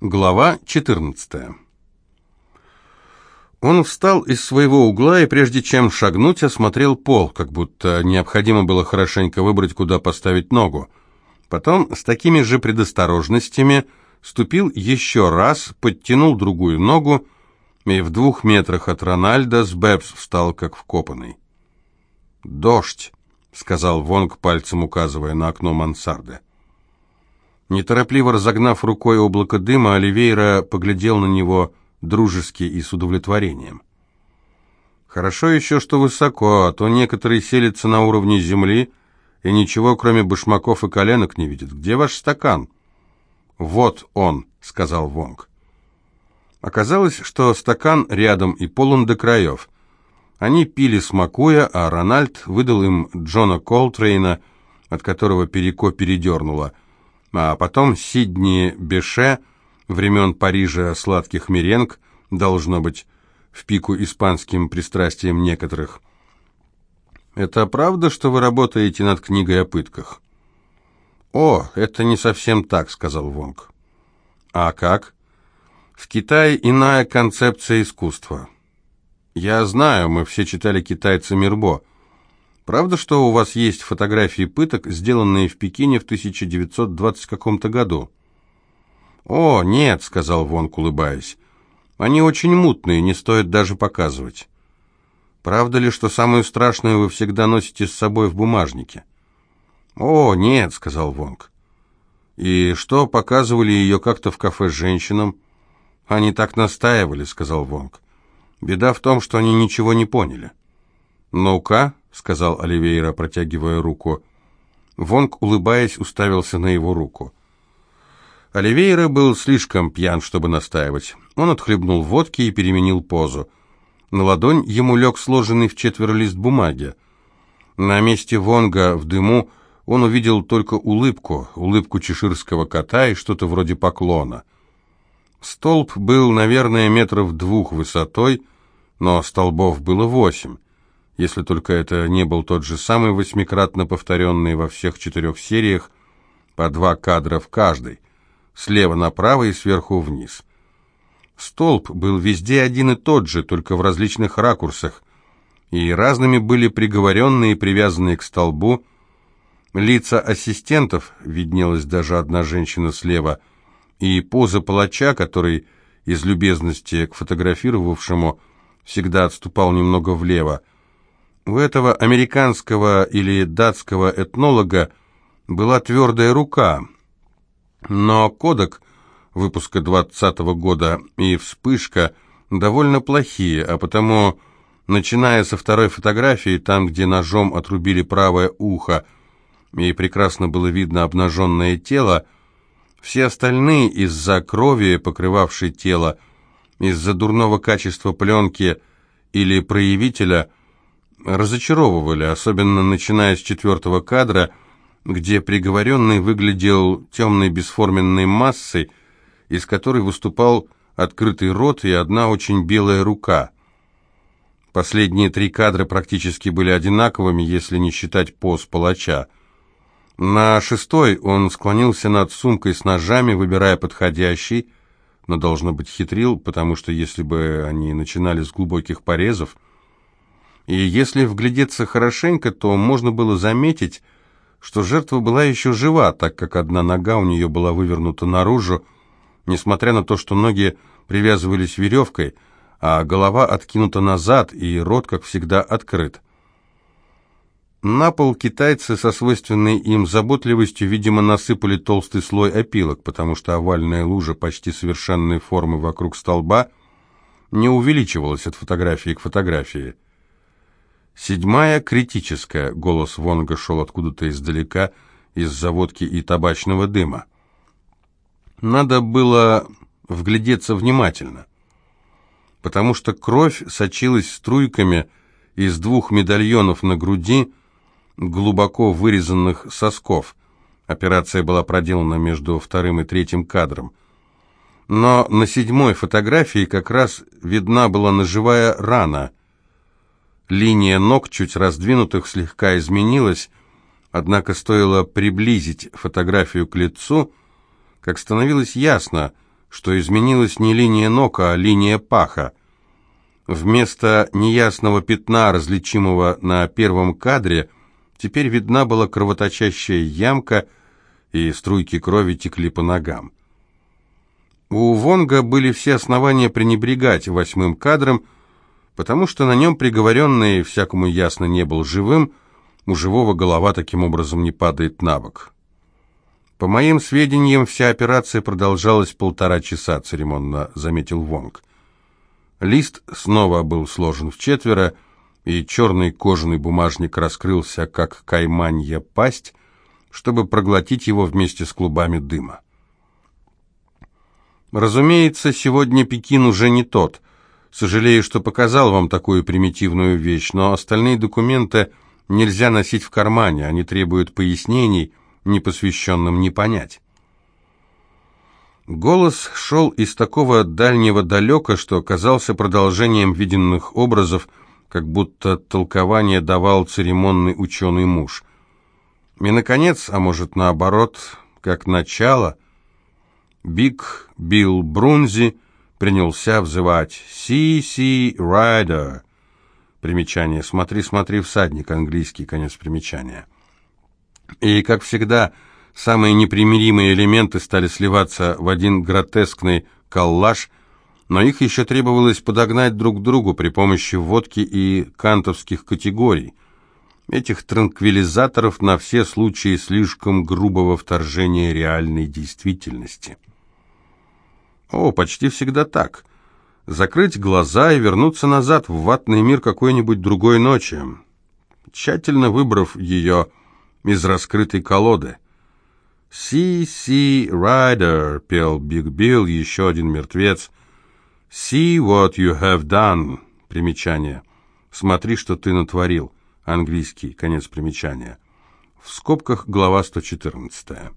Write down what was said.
Глава 14 Он встал из своего угла и, прежде чем шагнуть, осмотрел пол, как будто необходимо было хорошенько выбрать, куда поставить ногу. Потом, с такими же предосторожностями, ступил еще раз, подтянул другую ногу, и в двух метрах от Рональда с Бэбс встал как вкопанный. «Дождь», — сказал Вонг, пальцем указывая на окно мансарды. Неторопливо разогнав рукой облако дыма, Оливейра поглядел на него дружески и с удовлетворением. «Хорошо еще, что высоко, а то некоторые селятся на уровне земли и ничего, кроме башмаков и коленок, не видят. Где ваш стакан?» «Вот он», — сказал Вонг. Оказалось, что стакан рядом и полон до краев. Они пили смакуя, а Рональд выдал им Джона Колтрейна, от которого Переко передернуло — а потом Сидни Беше, времен Парижа сладких меренг, должно быть, в пику испанским пристрастием некоторых. «Это правда, что вы работаете над книгой о пытках?» «О, это не совсем так», — сказал Вонг. «А как?» «В Китае иная концепция искусства». «Я знаю, мы все читали китайца Мирбо». Правда, что у вас есть фотографии пыток, сделанные в Пекине в 1920 каком-то году? О, нет, сказал Вонг, улыбаясь. Они очень мутные, не стоит даже показывать. Правда ли, что самое страшное вы всегда носите с собой в бумажнике? О, нет, сказал Вонг. И что, показывали ее как-то в кафе женщинам? Они так настаивали, сказал Вонг. Беда в том, что они ничего не поняли. Ну-ка, — сказал Оливейра, протягивая руку. Вонг, улыбаясь, уставился на его руку. Оливейра был слишком пьян, чтобы настаивать. Он отхлебнул водки и переменил позу. На ладонь ему лег сложенный в четверо лист бумаги. На месте Вонга в дыму он увидел только улыбку, улыбку чеширского кота и что-то вроде поклона. Столб был, наверное, метров двух высотой, но столбов было восемь если только это не был тот же самый восьмикратно повторенный во всех четырех сериях, по два кадра в каждой, слева направо и сверху вниз. Столб был везде один и тот же, только в различных ракурсах, и разными были приговоренные и привязанные к столбу. Лица ассистентов, виднелась даже одна женщина слева, и поза палача, который из любезности к фотографировавшему всегда отступал немного влево, у этого американского или датского этнолога была твердая рука, но кодек выпуска 20 -го года и вспышка довольно плохие, а потому, начиная со второй фотографии, там, где ножом отрубили правое ухо, и прекрасно было видно обнаженное тело, все остальные из-за крови, покрывавшей тело, из-за дурного качества пленки или проявителя – разочаровывали, особенно начиная с четвертого кадра, где приговоренный выглядел темной бесформенной массой, из которой выступал открытый рот и одна очень белая рука. Последние три кадра практически были одинаковыми, если не считать поз палача. На шестой он склонился над сумкой с ножами, выбирая подходящий, но, должно быть, хитрил, потому что если бы они начинали с глубоких порезов, и если вглядеться хорошенько, то можно было заметить, что жертва была еще жива, так как одна нога у нее была вывернута наружу, несмотря на то, что ноги привязывались веревкой, а голова откинута назад и рот, как всегда, открыт. На пол китайцы со свойственной им заботливостью, видимо, насыпали толстый слой опилок, потому что овальная лужа почти совершенной формы вокруг столба не увеличивалась от фотографии к фотографии. Седьмая критическая. Голос Вонга шел откуда-то издалека, из заводки и табачного дыма. Надо было вглядеться внимательно, потому что кровь сочилась струйками из двух медальонов на груди, глубоко вырезанных сосков. Операция была проделана между вторым и третьим кадром. Но на седьмой фотографии как раз видна была ножевая рана – Линия ног, чуть раздвинутых, слегка изменилась, однако стоило приблизить фотографию к лицу, как становилось ясно, что изменилась не линия ног, а линия паха. Вместо неясного пятна, различимого на первом кадре, теперь видна была кровоточащая ямка, и струйки крови текли по ногам. У Вонга были все основания пренебрегать восьмым кадром, потому что на нем приговоренный, всякому ясно, не был живым, у живого голова таким образом не падает на бок. По моим сведениям, вся операция продолжалась полтора часа, церемонно заметил Вонг. Лист снова был сложен в четверо, и черный кожаный бумажник раскрылся, как кайманья пасть, чтобы проглотить его вместе с клубами дыма. Разумеется, сегодня Пекин уже не тот. Сожалею, что показал вам такую примитивную вещь, но остальные документы нельзя носить в кармане, они требуют пояснений, непосвященным не понять. Голос шел из такого дальнего далека, что казался продолжением виденных образов, как будто толкование давал церемонный ученый муж. И, наконец, а может наоборот, как начало, Биг Билл Брунзи принялся взывать «Си-си, Райдер». Примечание «Смотри, смотри, всадник», английский конец примечания. И, как всегда, самые непримиримые элементы стали сливаться в один гротескный коллаж, но их еще требовалось подогнать друг к другу при помощи водки и кантовских категорий, этих транквилизаторов на все случаи слишком грубого вторжения реальной действительности. О, почти всегда так. Закрыть глаза и вернуться назад в ватный мир какой-нибудь другой ночи, тщательно выбрав ее из раскрытой колоды. «Си-си, Райдер», — пел Биг Билл, еще один мертвец. «See what you have done», — примечание. «Смотри, что ты натворил», английский, конец примечания. В скобках глава 114.